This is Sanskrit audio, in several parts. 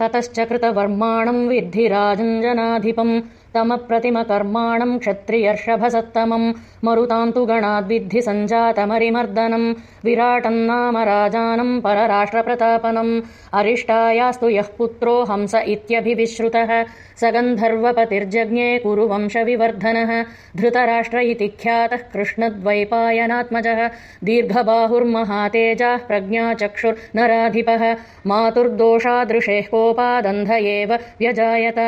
ततश्च कृतवर्माणम् विद्धि राजञ्जनाधिपम् तमप्रतिमकर्माणम् क्षत्रियर्षभसत्तमम् मरुताम् तु गणाद्विद्धि सञ्जातमरिमर्दनम् विराटन्नाम राजानम् परराष्ट्रप्रतापनम् अरिष्टायास्तु यः पुत्रो हंस इत्यभिविश्रुतः स गन्धर्वपतिर्जज्ञे कुरु वंशविवर्धनः धृतराष्ट्र इति ख्यातः कृष्णद्वैपायनात्मजः दीर्घबाहुर्महातेजाः प्रज्ञाचक्षुर्नराधिपः मातुर्दोषादृशेः कोपादन्ध एव व्यजायत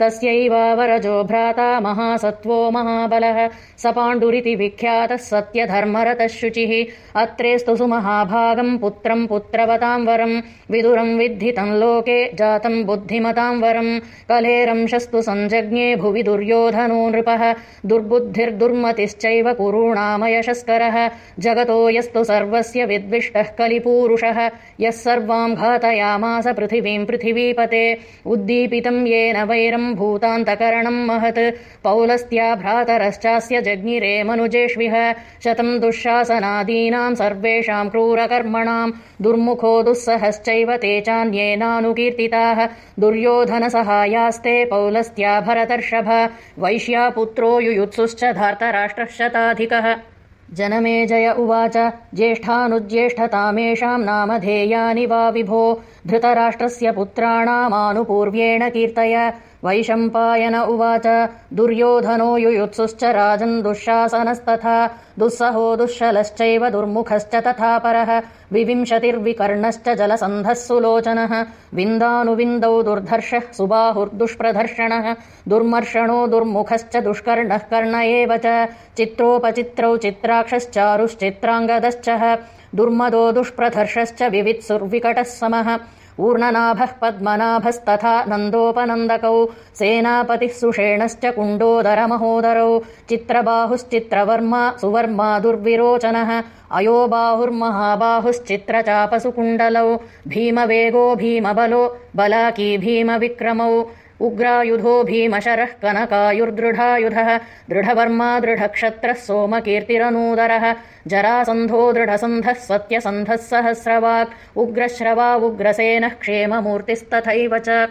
तस्यैवावरजो भ्राता महासत्त्वो महाबलः। स पाण्डुरिति विख्यातः सत्यधर्मरतः शुचिः अत्रेस्तु सुमहाभागम् पुत्रम् पुत्रवताम् वरम् विदुरम् विद्धितम् लोके जातम् बुद्धिमताम् वरम् कलेरंशस्तु सञ्जज्ञे भुवि दुर्योधनो नृपः। दुर्बुद्धिर्दुर्मतिश्चैव कुरूणामयशस्करः। जगतो यस्तु सर्वस्य विद्विष्टः कलिपूरुषः। यः सर्वाम् घातयामास पृथिवीम् पृथिवीपते। उद्दीपितम् येन वैरम् भूतान्तकरणम् महत्। पौलस्त्या भ्रातरश्चास्य जज्ञिरे मनुजेष्विह। शतम् दुःशासनादीनाम् सर्वेषाम् क्रूरकर्मणाम् दुर्मुखो दुःसहश्चैव ते चान्येनानुकीर्तिताः। दुर्योधनसहायास्ते पौलस्त्या भरतर्षभ। वैश्यापुत्रो युयुत्सुश्च धार्तराष्ट्रः शताधिकः जनमेजय उवाच। ज्येष्ठानुज्येष्ठतामेषाम् नामधेयानि वा विभो धृतराष्ट्रस्य पुत्राणामानुपूर्व्येण कीर्तय। वैशम्पायन उवाच दुर्योधनो युयुत्सुश्च राजन् दुःशासनस्तथा दुःसहो दुःशलश्चैव दुर्मुखश्च तथा परः। विविंशतिर्विकर्णश्च जलसन्धः सुलोचनः। विन्दानुविन्दौ दुर्धर्षः सुबाहुर्दुष्प्रधर्षणः दुर्मर्षणो दुर्मुखश्च दुष्कर्णः कर्ण एव च। चित्रोपचित्रौ चित्राक्षश्चारुश्चित्राङ्गदश्च दुर्मदो दुष्प्रधर्षश्च विवित्सुर्विकटः समः। ऊर्णनाभः पद्मनाभस्तथा नन्दोपनन्दकौ। सेनापतिः सुषेणश्च कुण्डोदरमहोदरौ। चित्रबाहुश्चित्रवर्मा सुवर्मा दुर्विरोचनः। अयो बाहुर्महाबाहुश्चित्रचापसुकुण्डलौ भीमवेगो भीमबलो बलाकी भीमविक्रमौ उग्रायुधो भीमशरः कनकायुर्दृढायुधः दृढवर्मा दृढक्षत्रः सोमकीर्तिरनूदरः जरासन्धो दृढसन्धः सत्यसन्धः सहस्रवाक् उग्रश्रवा उग्रसेनः क्षेममूर्तिस्तथैव च